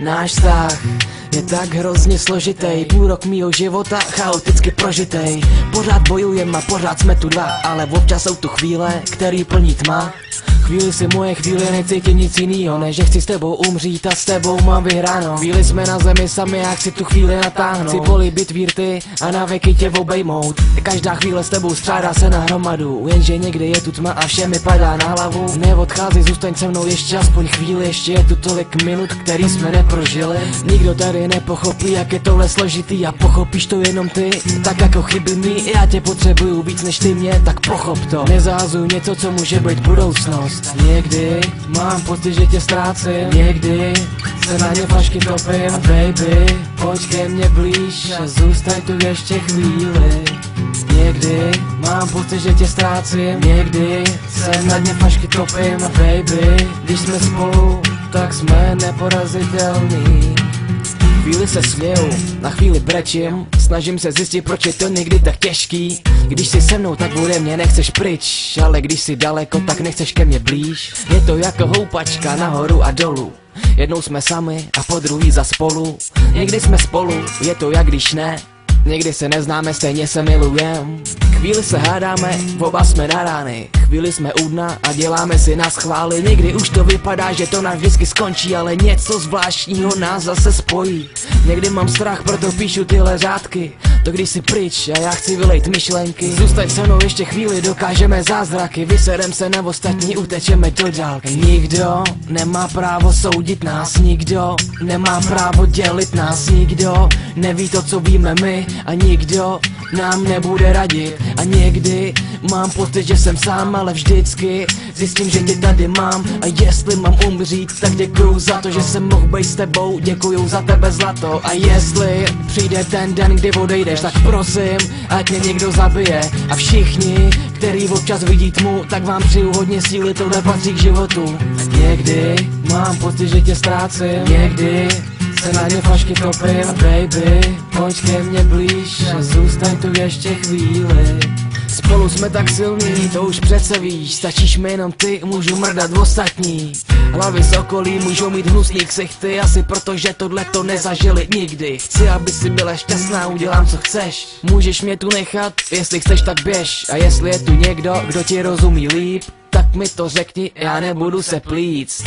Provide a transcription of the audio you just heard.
Náš vztah je tak hrozně složitý. Půl rok mýho života chaoticky prožitej. Pořád bojujem a pořád jsme tu dva Ale občas jsou tu chvíle, který plní tma Chvíli si moje chvíli necítím nic jinýho Než že chci s tebou umřít a s tebou mám vyhráno. Chvíli jsme na zemi sami a chci tu chvíli natáhnout. Chci políbit vírty a na věky tě obejmout. Každá chvíle s tebou střádá se na hromadu. Jenže někdy je tu tma a vše mi padá na hlavu. Neodcházej, zůstaň se mnou ještě aspoň chvíli. Ještě je tu tolik minut, který jsme neprožili. Nikdo tady nepochopí, jak je tohle složitý. A pochopíš to jenom ty, tak jako chyby mi Já tě potřebuju víc než ty mě, tak pochop to. Nezázuj něco, co může být budoucnost Někdy mám pocit, že tě ztrácím. Někdy se na ně flašky topím. Baby, pojď ke mně blíž a zůstaň tu ještě chvíli. Někdy mám pocit, že tě ztrácím. Někdy se na dně flašky topím. Baby, když jsme spolu, tak jsme neporazitelní chvíli se směju, na chvíli brečím. Snažím se zjistit, proč je to někdy tak těžký. Když jsi se mnou, tak bude mě nechceš pryč. Ale když jsi daleko, tak nechceš ke mně blíž. Je to jako houpačka nahoru a dolů. Jednou jsme sami a po druhý za spolu. Někdy jsme spolu, je to jak když ne Někdy se neznáme, stejně se milujem Chvíli se hádáme, oba jsme na rány. Chvíli jsme u dna a děláme si nás chvály Někdy už to vypadá, že to nás vždycky skončí Ale něco zvláštního nás zase spojí. Někdy mám strach, proto píšu tyhle řádky To když si pryč a já chci vylejt myšlenky. Zůstaň se mnou ještě chvíli, dokážeme zázraky. Vysedem se na ostatní, utečeme do dálky. Nikdo nemá právo soudit nás Nikdo nemá právo dělit nás Nikdo neví to, co víme my A nikdo nám nebude radit. A někdy mám pocit, že jsem sám, ale vždycky Zjistím, že tě tady mám. A jestli mám umřít, tak děkuju za to, že jsem mohl být s tebou. Děkuju za tebe zlato. A jestli přijde ten den, kdy odejdeš Tak prosím, ať mě někdo zabije. A všichni, který občas vidí tmu Tak vám přeju hodně síly, tohle patří k životu. Někdy mám pocit, že tě ztrácím. Někdy se na ně flašky topím. Baby, pojď ke mně blíž. a zůstaň tu ještě chvíli. Spolu jsme tak silní, to už přece víš. Stačíš mi jenom ty, můžu mrdat ostatní. Hlavy z okolí můžou mít hnusný ksichty Asi protože tohle to nezažili nikdy. Chci, aby si byla šťastná, udělám co chceš. Můžeš mě tu nechat, jestli chceš tak běž. A jestli je tu někdo, kdo ti rozumí líp tak mi to řekni, já nebudu se plíct